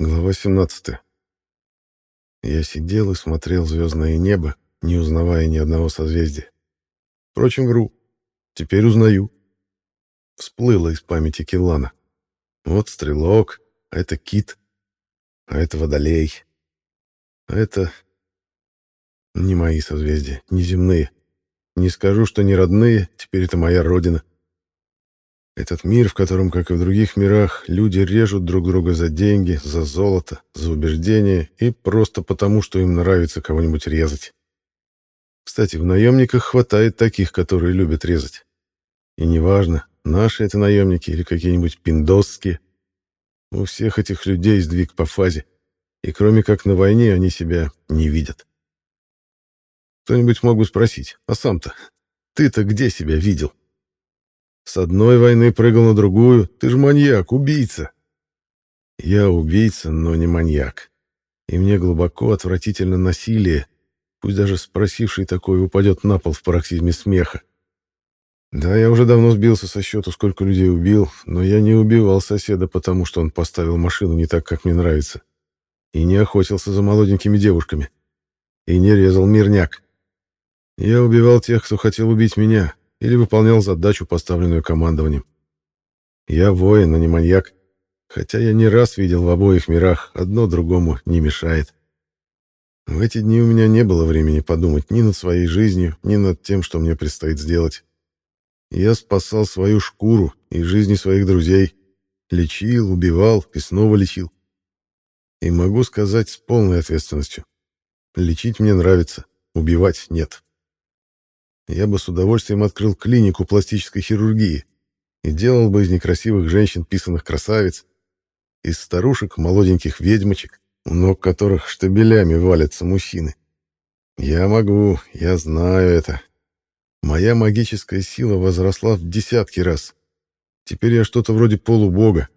Глава 17. Я сидел и смотрел звездное небо, не узнавая ни одного созвездия. Впрочем, вру. Теперь узнаю. Всплыло из памяти Киллана. Вот стрелок, а это кит, а это водолей. А это не мои созвездия, не земные. Не скажу, что не родные, теперь это моя родина. Этот мир, в котором, как и в других мирах, люди режут друг друга за деньги, за золото, за убеждения и просто потому, что им нравится кого-нибудь резать. Кстати, в наемниках хватает таких, которые любят резать. И неважно, наши это наемники или какие-нибудь пиндосские. У всех этих людей сдвиг по фазе, и кроме как на войне они себя не видят. Кто-нибудь мог бы спросить, а сам-то, ты-то где себя видел? С одной войны прыгал на другую. Ты же маньяк, убийца. Я убийца, но не маньяк. И мне глубоко отвратительно насилие. Пусть даже спросивший такой упадет на пол в пароксизме смеха. Да, я уже давно сбился со счету, сколько людей убил, но я не убивал соседа, потому что он поставил машину не так, как мне нравится. И не охотился за молоденькими девушками. И не резал мирняк. Я убивал тех, кто хотел убить меня, или выполнял задачу, поставленную командованием. Я воин, а не маньяк, хотя я не раз видел в обоих мирах, одно другому не мешает. В эти дни у меня не было времени подумать ни над своей жизнью, ни над тем, что мне предстоит сделать. Я спасал свою шкуру и жизни своих друзей, лечил, убивал и снова лечил. И могу сказать с полной ответственностью. Лечить мне нравится, убивать нет я бы с удовольствием открыл клинику пластической хирургии и делал бы из некрасивых женщин писанных красавиц, из старушек молоденьких ведьмочек, у ног которых штабелями валятся мужчины. Я могу, я знаю это. Моя магическая сила возросла в десятки раз. Теперь я что-то вроде полубога.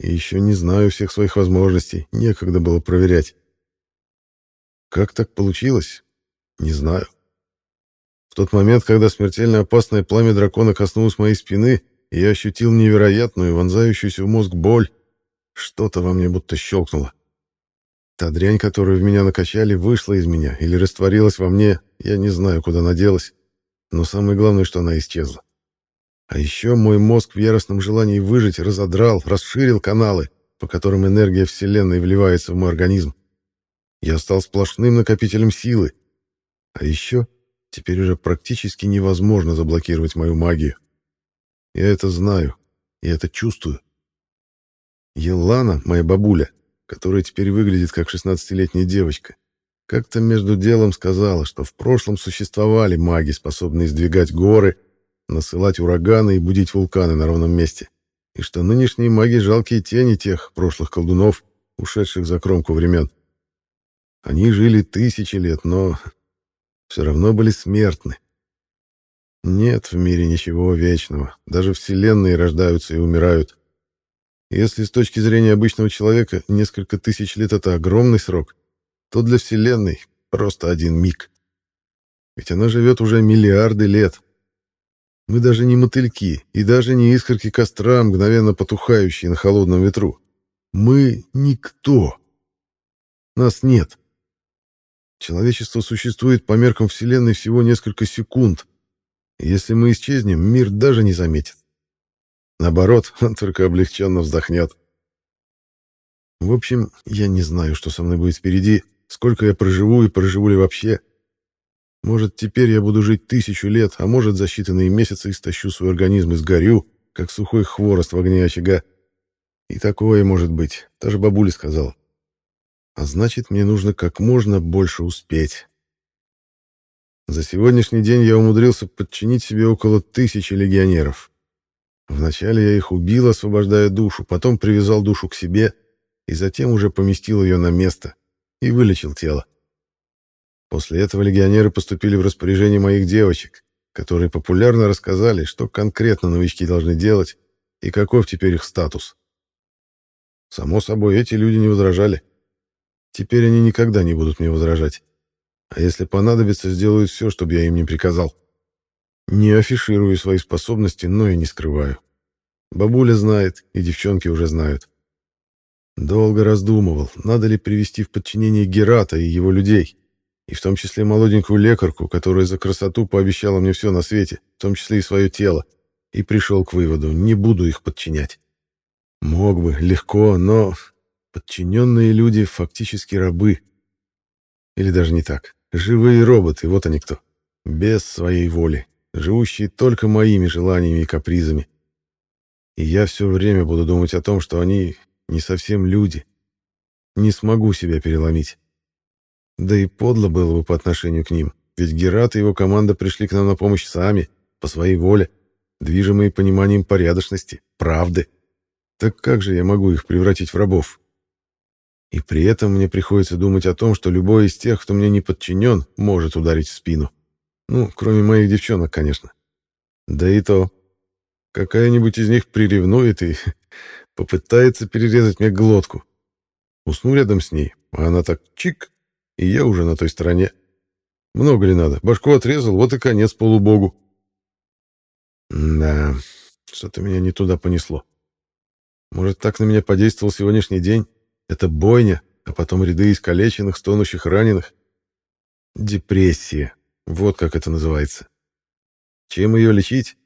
И еще не знаю всех своих возможностей, некогда было проверять. Как так получилось? Не знаю. В тот момент, когда смертельно опасное пламя дракона коснулось моей спины, я ощутил невероятную, вонзающуюся в мозг боль, что-то во мне будто щелкнуло. Та дрянь, которую в меня накачали, вышла из меня или растворилась во мне, я не знаю, куда она делась, но самое главное, что она исчезла. А еще мой мозг в яростном желании выжить разодрал, расширил каналы, по которым энергия Вселенной вливается в мой организм. Я стал сплошным накопителем силы. А еще Теперь уже практически невозможно заблокировать мою магию. Я это знаю, и это чувствую. Елана, моя бабуля, которая теперь выглядит как шестнадцатилетняя девочка, как-то между делом сказала, что в прошлом существовали маги, способные сдвигать горы, насылать ураганы и будить вулканы на ровном месте, и что нынешние маги — жалкие тени тех прошлых колдунов, ушедших за кромку времен. Они жили тысячи лет, но все равно были смертны. Нет в мире ничего вечного. Даже вселенные рождаются и умирают. Если с точки зрения обычного человека несколько тысяч лет — это огромный срок, то для Вселенной просто один миг. Ведь она живет уже миллиарды лет. Мы даже не мотыльки и даже не искорки костра, мгновенно потухающие на холодном ветру. Мы — никто. Нас нет. Человечество существует по меркам Вселенной всего несколько секунд. Если мы исчезнем, мир даже не заметит. Наоборот, он только облегченно вздохнет. В общем, я не знаю, что со мной будет впереди, сколько я проживу и проживу ли вообще. Может, теперь я буду жить тысячу лет, а может, за считанные месяцы истощу свой организм и сгорю, как сухой хворост в огне очага. И такое может быть, даже бабуля сказала. А значит, мне нужно как можно больше успеть. За сегодняшний день я умудрился подчинить себе около тысячи легионеров. Вначале я их убил, освобождая душу, потом привязал душу к себе и затем уже поместил ее на место и вылечил тело. После этого легионеры поступили в распоряжение моих девочек, которые популярно рассказали, что конкретно новички должны делать и каков теперь их статус. Само собой, эти люди не возражали. Теперь они никогда не будут мне возражать. А если понадобится, сделают все, чтобы я им не приказал. Не афиширую свои способности, но и не скрываю. Бабуля знает, и девчонки уже знают. Долго раздумывал, надо ли привести в подчинение Герата и его людей, и в том числе молоденькую лекарку, которая за красоту пообещала мне все на свете, в том числе и свое тело, и пришел к выводу, не буду их подчинять. Мог бы, легко, но подчиненные люди фактически рабы. Или даже не так. Живые роботы, вот они кто. Без своей воли, живущие только моими желаниями и капризами. И я все время буду думать о том, что они не совсем люди. Не смогу себя переломить. Да и подло было бы по отношению к ним, ведь Герат и его команда пришли к нам на помощь сами, по своей воле, движимые пониманием порядочности, правды. Так как же я могу их превратить в рабов? И при этом мне приходится думать о том, что любой из тех, кто мне не подчинен, может ударить в спину. Ну, кроме моих девчонок, конечно. Да и то. Какая-нибудь из них приревнует и попытается перерезать мне глотку. Усну рядом с ней, а она так чик, и я уже на той стороне. Много ли надо? Башку отрезал, вот и конец полубогу. Да, что-то меня не туда понесло. Может, так на меня подействовал сегодняшний день? Это бойня, а потом ряды искалеченных, стонущих раненых. Депрессия. Вот как это называется. Чем ее лечить?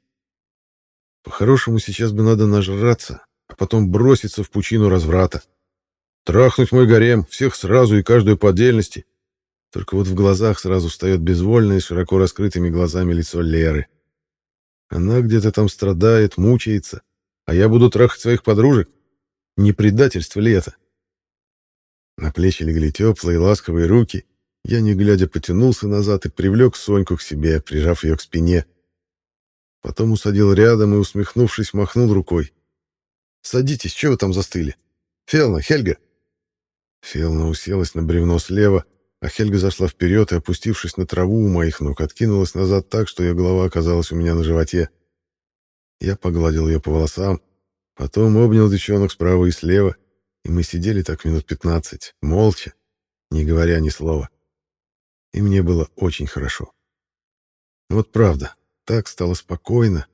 По-хорошему, сейчас бы надо нажраться, а потом броситься в пучину разврата. Трахнуть мой гарем, всех сразу и каждую по отдельности. Только вот в глазах сразу встает безвольное, широко раскрытыми глазами лицо Леры. Она где-то там страдает, мучается, а я буду трахать своих подружек. Не предательство ли это? На плечи легли теплые, ласковые руки. Я, не глядя, потянулся назад и привлек Соньку к себе, прижав ее к спине. Потом усадил рядом и, усмехнувшись, махнул рукой. «Садитесь, чего вы там застыли? Фелна, Хельга!» Фелна уселась на бревно слева, а Хельга зашла вперед и, опустившись на траву у моих ног, откинулась назад так, что ее голова оказалась у меня на животе. Я погладил ее по волосам, потом обнял девчонок справа и слева, и мы сидели так минут пятнадцать, молча, не говоря ни слова. И мне было очень хорошо. Вот правда, так стало спокойно,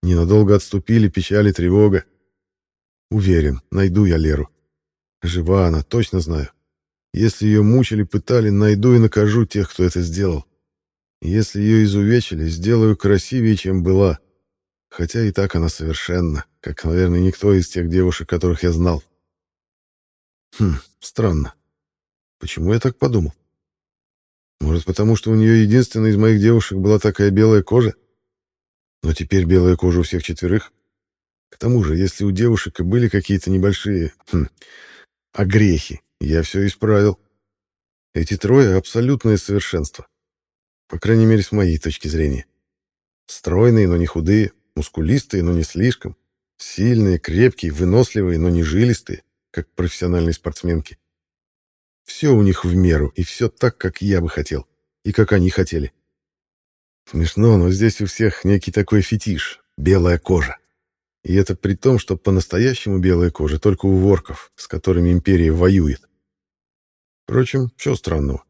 ненадолго отступили печаль и тревога. Уверен, найду я Леру. Жива она, точно знаю. Если ее мучили, пытали, найду и накажу тех, кто это сделал. Если ее изувечили, сделаю красивее, чем была. Хотя и так она совершенна, как, наверное, никто из тех девушек, которых я знал. Хм, странно. Почему я так подумал? Может, потому что у нее единственной из моих девушек была такая белая кожа? Но теперь белая кожа у всех четверых. К тому же, если у девушек и были какие-то небольшие хм, огрехи, я все исправил. Эти трое — абсолютное совершенство. По крайней мере, с моей точки зрения. Стройные, но не худые, мускулистые, но не слишком, сильные, крепкие, выносливые, но не жилистые, как профессиональные спортсменки. Все у них в меру, и все так, как я бы хотел, и как они хотели. Смешно, но здесь у всех некий такой фетиш — белая кожа. И это при том, что по-настоящему белая кожа только у ворков, с которыми империя воюет. Впрочем, все странного.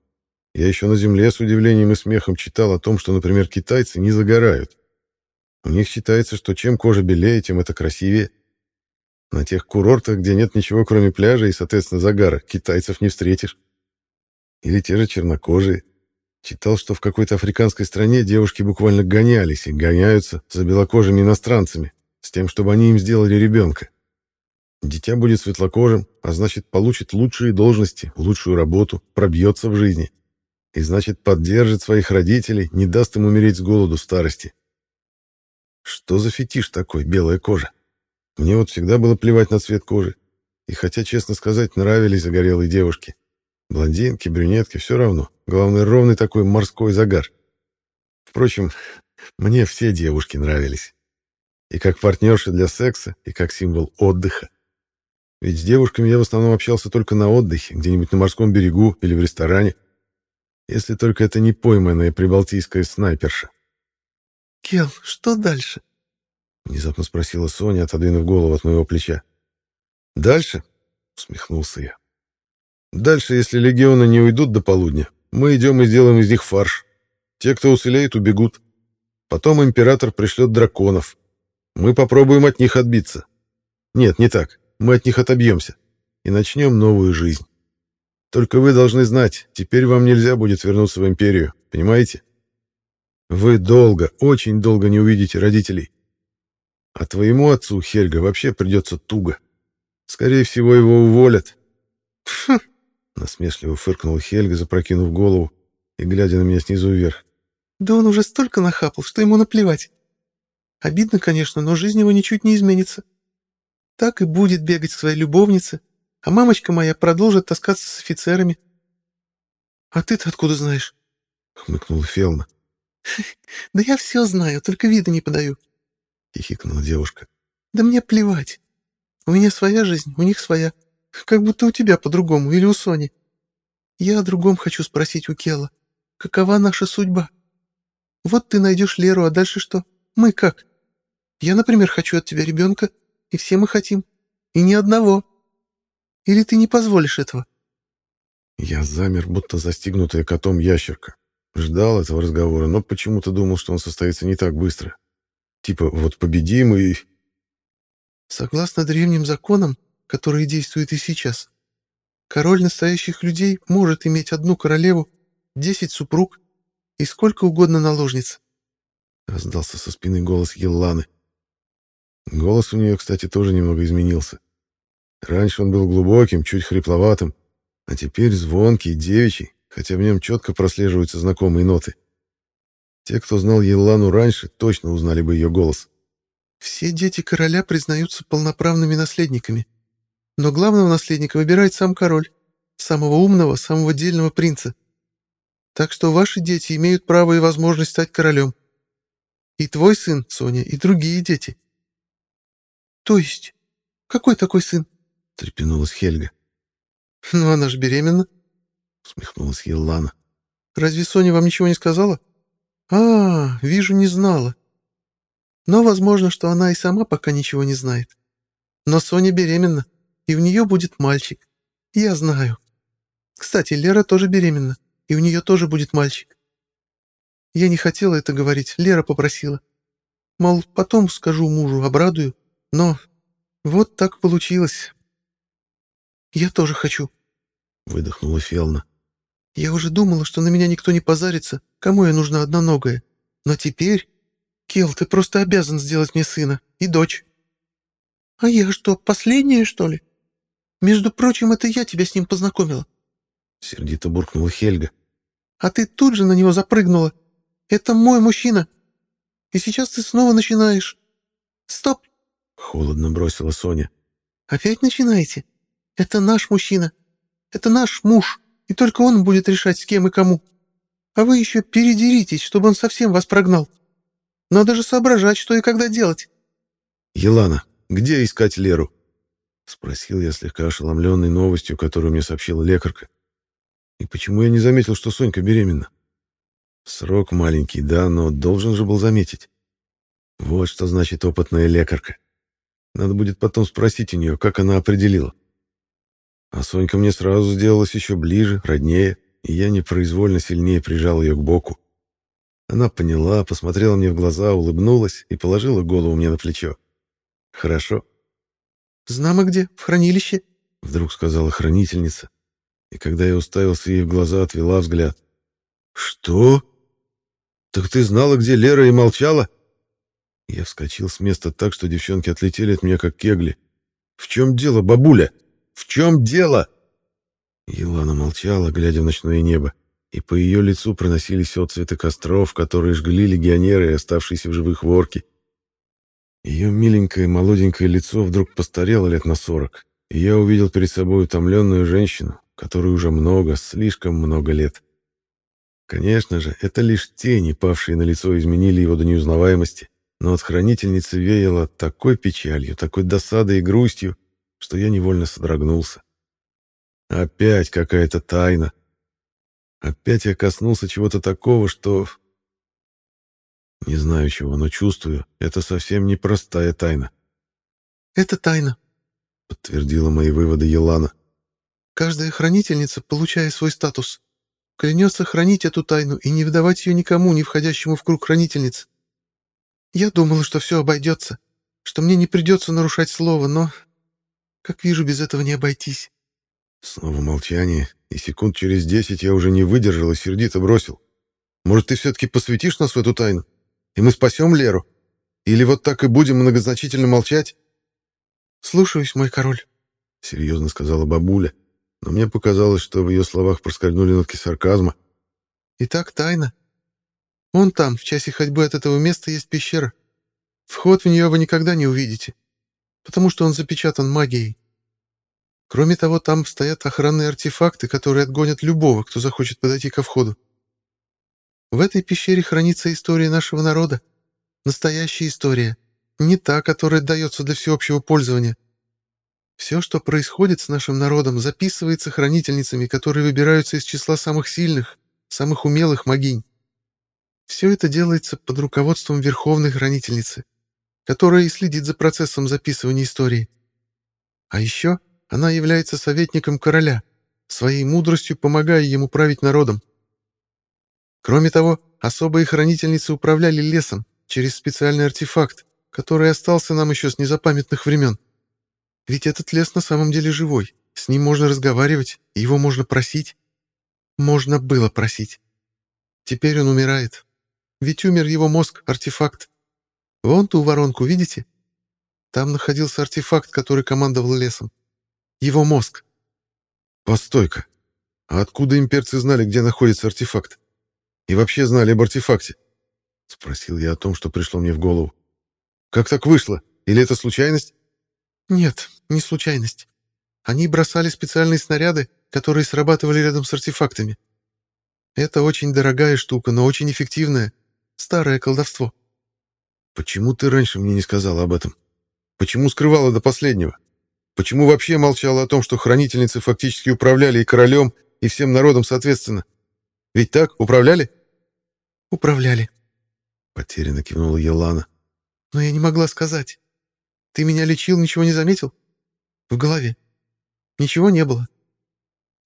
Я еще на Земле с удивлением и смехом читал о том, что, например, китайцы не загорают. У них считается, что чем кожа белее, тем это красивее. На тех курортах, где нет ничего, кроме пляжа и, соответственно, загара, китайцев не встретишь. Или те же чернокожие. Читал, что в какой-то африканской стране девушки буквально гонялись и гоняются за белокожими иностранцами, с тем, чтобы они им сделали ребенка. Дитя будет светлокожим, а значит, получит лучшие должности, лучшую работу, пробьется в жизни. И значит, поддержит своих родителей, не даст им умереть с голоду в старости. Что за фетиш такой, белая кожа? Мне вот всегда было плевать на цвет кожи. И хотя, честно сказать, нравились загорелые девушки. Блондинки, брюнетки, все равно. Главное, ровный такой морской загар. Впрочем, мне все девушки нравились. И как партнерши для секса, и как символ отдыха. Ведь с девушками я в основном общался только на отдыхе, где-нибудь на морском берегу или в ресторане. Если только это не пойманная прибалтийская снайперша. «Кел, что дальше?» — внезапно спросила Соня, отодвинув голову от моего плеча. «Дальше?» — усмехнулся я. «Дальше, если легионы не уйдут до полудня, мы идем и сделаем из них фарш. Те, кто уцелеет, убегут. Потом император пришлет драконов. Мы попробуем от них отбиться. Нет, не так. Мы от них отобьемся. и начнем новую жизнь. Только вы должны знать, теперь вам нельзя будет вернуться в империю, понимаете? Вы долго, очень долго не увидите родителей. А твоему отцу, Хельга, вообще придется туго. Скорее всего, его уволят. Хм, Насмешливо фыркнул Хельга, запрокинув голову и глядя на меня снизу вверх. да он уже столько нахапал, что ему наплевать. Обидно, конечно, но жизнь его ничуть не изменится. Так и будет бегать к своей любовнице, а мамочка моя продолжит таскаться с офицерами. А ты-то откуда знаешь? Хмыкнула Фелна. Да я все знаю, только вида не подаю. Хихикнула девушка. Да мне плевать. У меня своя жизнь, у них своя. Как будто у тебя по-другому или у Сони. Я о другом хочу спросить у Кела. Какова наша судьба? Вот ты найдешь Леру, а дальше что? Мы как? Я, например, хочу от тебя ребенка, и все мы хотим. И ни одного. Или ты не позволишь этого? Я замер, будто застигнутая котом ящерка. Ждал этого разговора, но почему-то думал, что он состоится не так быстро. Типа, вот победим и... Согласно древним законам, которые действуют и сейчас, король настоящих людей может иметь одну королеву, десять супруг и сколько угодно наложниц. Раздался со спины голос Елланы. Голос у нее, кстати, тоже немного изменился. Раньше он был глубоким, чуть хрипловатым, а теперь звонкий, девичий, хотя в нем четко прослеживаются знакомые ноты. Те, кто знал Еллану раньше, точно узнали бы ее голос. Все дети короля признаются полноправными наследниками. Но главного наследника выбирает сам король, самого умного, самого дельного принца. Так что ваши дети имеют право и возможность стать королем. И твой сын, Соня, и другие дети. То есть? Какой такой сын? Трепенулась Хельга. Ну, она же беременна. Усмехнулась Еллана. Разве Соня вам ничего не сказала? А, вижу, не знала. Но возможно, что она и сама пока ничего не знает. Но Соня беременна, и у нее будет мальчик. Я знаю. Кстати, Лера тоже беременна, и у нее тоже будет мальчик. Я не хотела это говорить, Лера попросила. Мол, потом скажу мужу, обрадую, но вот так получилось. Я тоже хочу, — выдохнула Фелна. Я уже думала, что на меня никто не позарится, кому я нужна одноногая. Но теперь... Кел, ты просто обязан сделать мне сына и дочь. А я что, последняя, что ли? Между прочим, это я тебя с ним познакомила. Сердито буркнула Хельга. А ты тут же на него запрыгнула. Это мой мужчина. И сейчас ты снова начинаешь. Стоп! Холодно бросила Соня. Опять начинаете? Это наш мужчина. Это наш муж. И только он будет решать, с кем и кому. А вы еще передеритесь, чтобы он совсем вас прогнал. Надо же соображать, что и когда делать. «Елана, где искать Леру?» — спросил я, слегка ошеломленный новостью, которую мне сообщила лекарка. «И почему я не заметил, что Сонька беременна?» Срок маленький, да, но должен же был заметить. Вот что значит опытная лекарка. Надо будет потом спросить у нее, как она определила. А Сонька мне сразу сделалась еще ближе, роднее, и я непроизвольно сильнее прижал ее к боку. Она поняла, посмотрела мне в глаза, улыбнулась и положила голову мне на плечо. «Хорошо», «Знамо где? В хранилище?» — вдруг сказала хранительница. И когда я уставился ей в глаза, отвела взгляд. «Что? Так ты знала, где Лера, и молчала?» Я вскочил с места так, что девчонки отлетели от меня, как кегли. «В чем дело, бабуля? В чем дело?» Елана молчала, глядя в ночное небо и по ее лицу проносились отцветы костров, которые жгли легионеры и оставшиеся в живых ворки. Ее миленькое молоденькое лицо вдруг постарело лет на сорок, и я увидел перед собой утомленную женщину, которой уже много, слишком много лет. Конечно же, это лишь тени, павшие на лицо, изменили его до неузнаваемости, но от хранительницы веяло такой печалью, такой досадой и грустью, что я невольно содрогнулся. Опять какая-то тайна, Опять я коснулся чего-то такого, что... Не знаю чего, но чувствую, это совсем не простая тайна. «Это тайна», — подтвердила мои выводы Елана. «Каждая хранительница, получая свой статус, клянется хранить эту тайну и не выдавать ее никому, не входящему в круг хранительниц. Я думала, что все обойдется, что мне не придется нарушать слово, но... Как вижу, без этого не обойтись». Снова молчание, и секунд через десять я уже не выдержал и сердито бросил. «Может, ты все-таки посвятишь нас в эту тайну, и мы спасем Леру? Или вот так и будем многозначительно молчать?» «Слушаюсь, мой король», — серьезно сказала бабуля, но мне показалось, что в ее словах проскользнули нотки сарказма. «Итак, тайна. Вон там, в часе ходьбы от этого места, есть пещера. Вход в нее вы никогда не увидите, потому что он запечатан магией. Кроме того, там стоят охранные артефакты, которые отгонят любого, кто захочет подойти ко входу. В этой пещере хранится история нашего народа. Настоящая история. Не та, которая дается для всеобщего пользования. Все, что происходит с нашим народом, записывается хранительницами, которые выбираются из числа самых сильных, самых умелых могинь. Все это делается под руководством Верховной Хранительницы, которая и следит за процессом записывания истории. А еще она является советником короля, своей мудростью помогая ему править народом. Кроме того, особые хранительницы управляли лесом через специальный артефакт, который остался нам еще с незапамятных времен. Ведь этот лес на самом деле живой, с ним можно разговаривать, его можно просить. Можно было просить. Теперь он умирает, ведь умер его мозг, артефакт. Вон ту воронку, видите? Там находился артефакт, который командовал лесом. Его мозг. Постой-ка. А откуда имперцы знали, где находится артефакт? И вообще знали об артефакте? Спросил я о том, что пришло мне в голову. Как так вышло? Или это случайность? Нет, не случайность. Они бросали специальные снаряды, которые срабатывали рядом с артефактами. Это очень дорогая штука, но очень эффективная. Старое колдовство. Почему ты раньше мне не сказала об этом? Почему скрывала до последнего? Почему вообще молчала о том, что хранительницы фактически управляли и королем, и всем народом соответственно? Ведь так, управляли? Управляли. Потерянно кивнула Елана. Но я не могла сказать. Ты меня лечил, ничего не заметил? В голове. Ничего не было.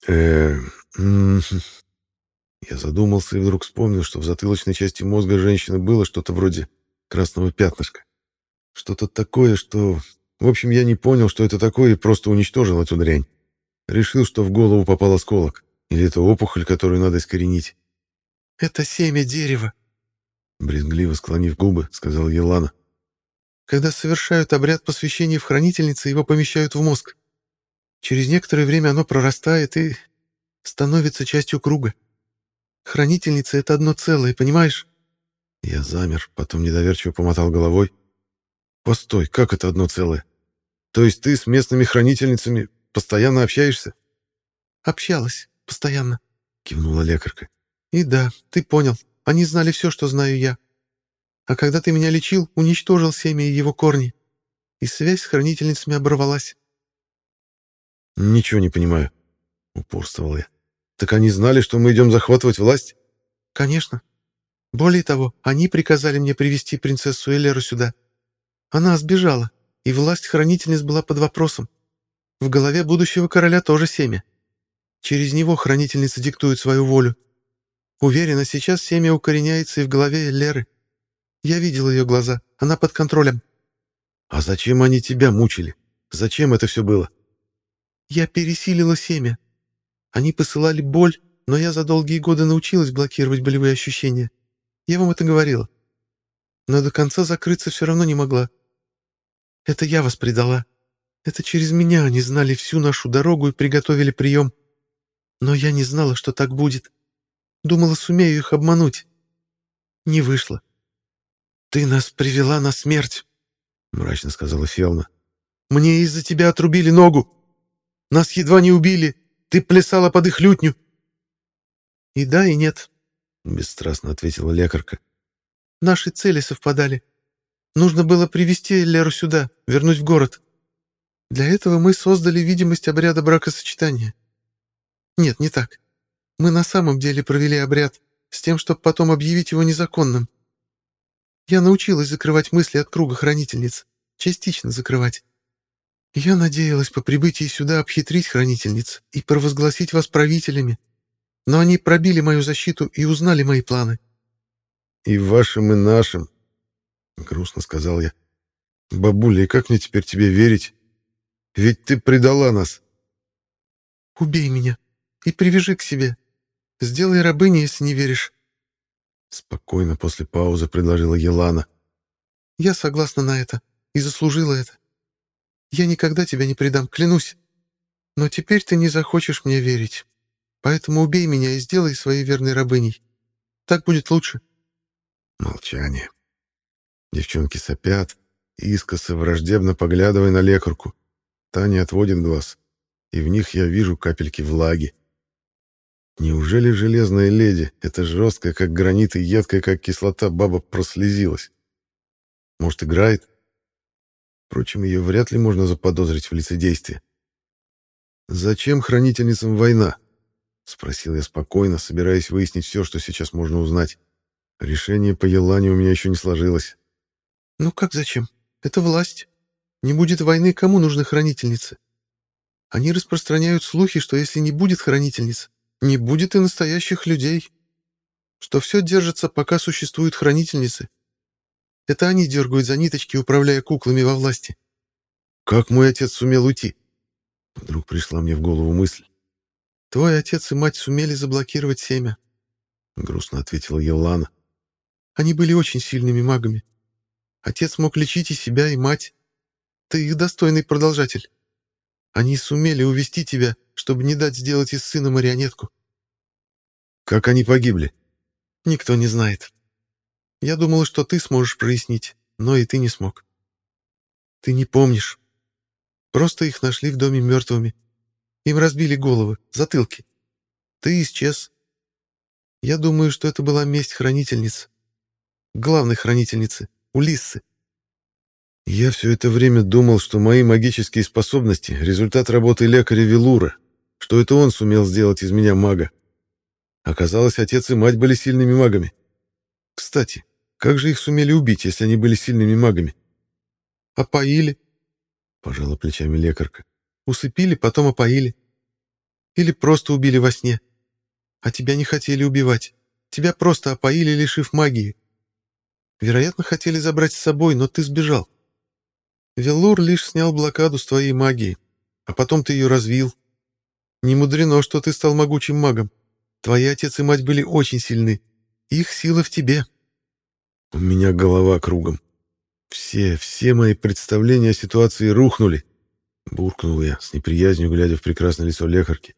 Э, я задумался и вдруг вспомнил, что в затылочной части мозга женщины было что-то вроде красного пятнышка. Что-то такое, что... В общем, я не понял, что это такое, и просто уничтожил эту дрянь. Решил, что в голову попал осколок. Или это опухоль, которую надо искоренить. «Это семя дерева», — брезгливо склонив губы, сказал Елана. «Когда совершают обряд посвящения в хранительнице, его помещают в мозг. Через некоторое время оно прорастает и становится частью круга. Хранительница — это одно целое, понимаешь?» Я замер, потом недоверчиво помотал головой. «Постой, как это одно целое? То есть ты с местными хранительницами постоянно общаешься?» «Общалась, постоянно», — кивнула лекарка. «И да, ты понял, они знали все, что знаю я. А когда ты меня лечил, уничтожил семя и его корни, и связь с хранительницами оборвалась». «Ничего не понимаю», — упорствовал я. Так они знали, что мы идем захватывать власть? Конечно. Более того, они приказали мне привести принцессу Элеру сюда. Она сбежала, и власть хранительниц была под вопросом. В голове будущего короля тоже семя. Через него хранительница диктует свою волю. Уверена, сейчас семя укореняется и в голове Леры. Я видел ее глаза, она под контролем. А зачем они тебя мучили? Зачем это все было? Я пересилила семя, они посылали боль, но я за долгие годы научилась блокировать болевые ощущения. Я вам это говорила. Но до конца закрыться все равно не могла. Это я вас предала. Это через меня они знали всю нашу дорогу и приготовили прием. Но я не знала, что так будет. Думала, сумею их обмануть. Не вышло. «Ты нас привела на смерть», — мрачно сказала Фелна. «Мне из-за тебя отрубили ногу. Нас едва не убили, ты плясала под их лютню. И да, и нет, бесстрастно ответила лекарка. Наши цели совпадали. Нужно было привести Леру сюда, вернуть в город. Для этого мы создали видимость обряда бракосочетания. Нет, не так. Мы на самом деле провели обряд с тем, чтобы потом объявить его незаконным. Я научилась закрывать мысли от круга хранительниц, частично закрывать. Я надеялась по прибытии сюда обхитрить хранительниц и провозгласить вас правителями, но они пробили мою защиту и узнали мои планы. — И вашим, и нашим, — грустно сказал я. — Бабуля, и как мне теперь тебе верить? Ведь ты предала нас. Убей меня и привяжи к себе. Сделай рабыней, если не веришь. Спокойно после паузы предложила Елана. Я согласна на это и заслужила это. Я никогда тебя не предам, клянусь. Но теперь ты не захочешь мне верить. Поэтому убей меня и сделай своей верной рабыней. Так будет лучше. Молчание. Девчонки сопят, искоса враждебно поглядывая на лекарку. Таня отводит глаз, и в них я вижу капельки влаги. Неужели железная леди, эта жесткая, как гранит, и едкая, как кислота, баба прослезилась? Может, играет? Впрочем, ее вряд ли можно заподозрить в лицедействе. «Зачем хранительницам война?» — спросил я спокойно, собираясь выяснить все, что сейчас можно узнать. Решение по Елане у меня еще не сложилось. «Ну как зачем? Это власть. Не будет войны, кому нужны хранительницы? Они распространяют слухи, что если не будет хранительниц, не будет и настоящих людей. Что все держится, пока существуют хранительницы. Это они дергают за ниточки, управляя куклами во власти. Как мой отец сумел уйти? Вдруг пришла мне в голову мысль. Твой отец и мать сумели заблокировать семя. Грустно ответила Елана. Они были очень сильными магами. Отец мог лечить и себя, и мать. Ты их достойный продолжатель. Они сумели увести тебя, чтобы не дать сделать из сына марионетку. Как они погибли? Никто не знает. Я думала, что ты сможешь прояснить, но и ты не смог. Ты не помнишь. Просто их нашли в доме мертвыми. Им разбили головы, затылки. Ты исчез. Я думаю, что это была месть хранительниц. Главной хранительницы, Улиссы. Я все это время думал, что мои магические способности — результат работы лекаря Велура, что это он сумел сделать из меня мага. Оказалось, отец и мать были сильными магами. Кстати, как же их сумели убить, если они были сильными магами? Опоили, пожала плечами лекарка. Усыпили, потом опоили. Или просто убили во сне. А тебя не хотели убивать. Тебя просто опоили, лишив магии. Вероятно, хотели забрать с собой, но ты сбежал. Велур лишь снял блокаду с твоей магии, а потом ты ее развил. Не мудрено, что ты стал могучим магом. Твои отец и мать были очень сильны. Их сила в тебе. У меня голова кругом. Все, все мои представления о ситуации рухнули. Буркнул я, с неприязнью глядя в прекрасное лицо лекарки.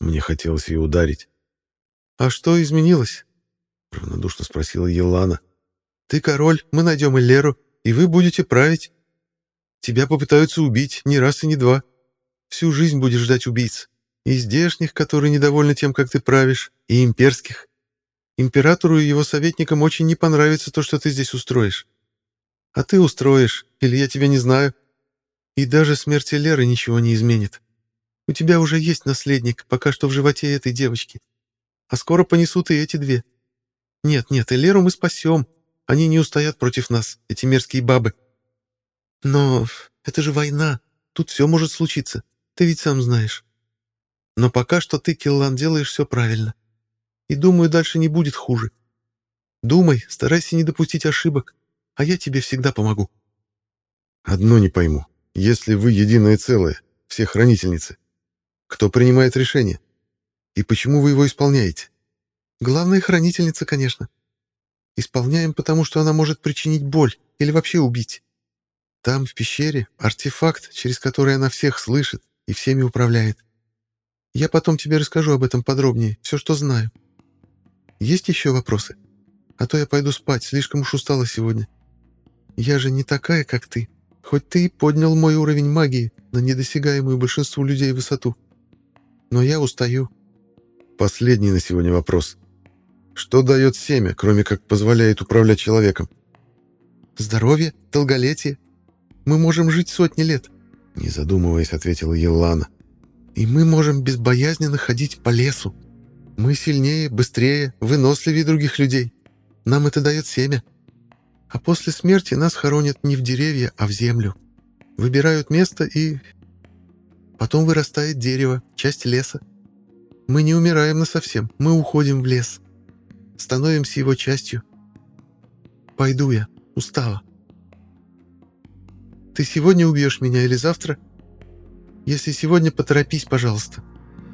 Мне хотелось ее ударить. «А что изменилось?» — равнодушно спросила Елана. «Ты король, мы найдем Эллеру, и вы будете править. Тебя попытаются убить не раз и не два. Всю жизнь будешь ждать убийц. И здешних, которые недовольны тем, как ты правишь, и имперских. Императору и его советникам очень не понравится то, что ты здесь устроишь. А ты устроишь, или я тебя не знаю. И даже смерть Леры ничего не изменит. У тебя уже есть наследник, пока что в животе этой девочки. А скоро понесут и эти две. Нет, нет, Элеру мы спасем. Они не устоят против нас, эти мерзкие бабы. Но это же война. Тут все может случиться. Ты ведь сам знаешь. Но пока что ты, Киллан, делаешь все правильно. И думаю, дальше не будет хуже. Думай, старайся не допустить ошибок, а я тебе всегда помогу. Одно не пойму. Если вы единое целое, все хранительницы, кто принимает решение? И почему вы его исполняете? Главная хранительница, конечно. Исполняем, потому что она может причинить боль или вообще убить. Там, в пещере, артефакт, через который она всех слышит и всеми управляет. Я потом тебе расскажу об этом подробнее, все, что знаю. Есть еще вопросы? А то я пойду спать, слишком уж устала сегодня. Я же не такая, как ты. Хоть ты и поднял мой уровень магии на недосягаемую большинству людей высоту. Но я устаю. Последний на сегодня вопрос. Что дает семя, кроме как позволяет управлять человеком? Здоровье, долголетие. Мы можем жить сотни лет. Не задумываясь, ответила Елана. И мы можем безбоязненно ходить по лесу, мы сильнее, быстрее, выносливее других людей. Нам это дает семя. А после смерти нас хоронят не в деревья, а в землю. Выбирают место и... Потом вырастает дерево, часть леса. Мы не умираем насовсем, мы уходим в лес. Становимся его частью. Пойду я, устала. Ты сегодня убьешь меня или завтра? Если сегодня, поторопись, пожалуйста.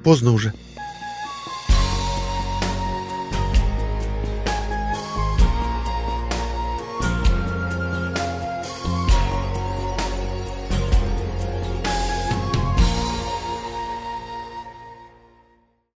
Поздно уже.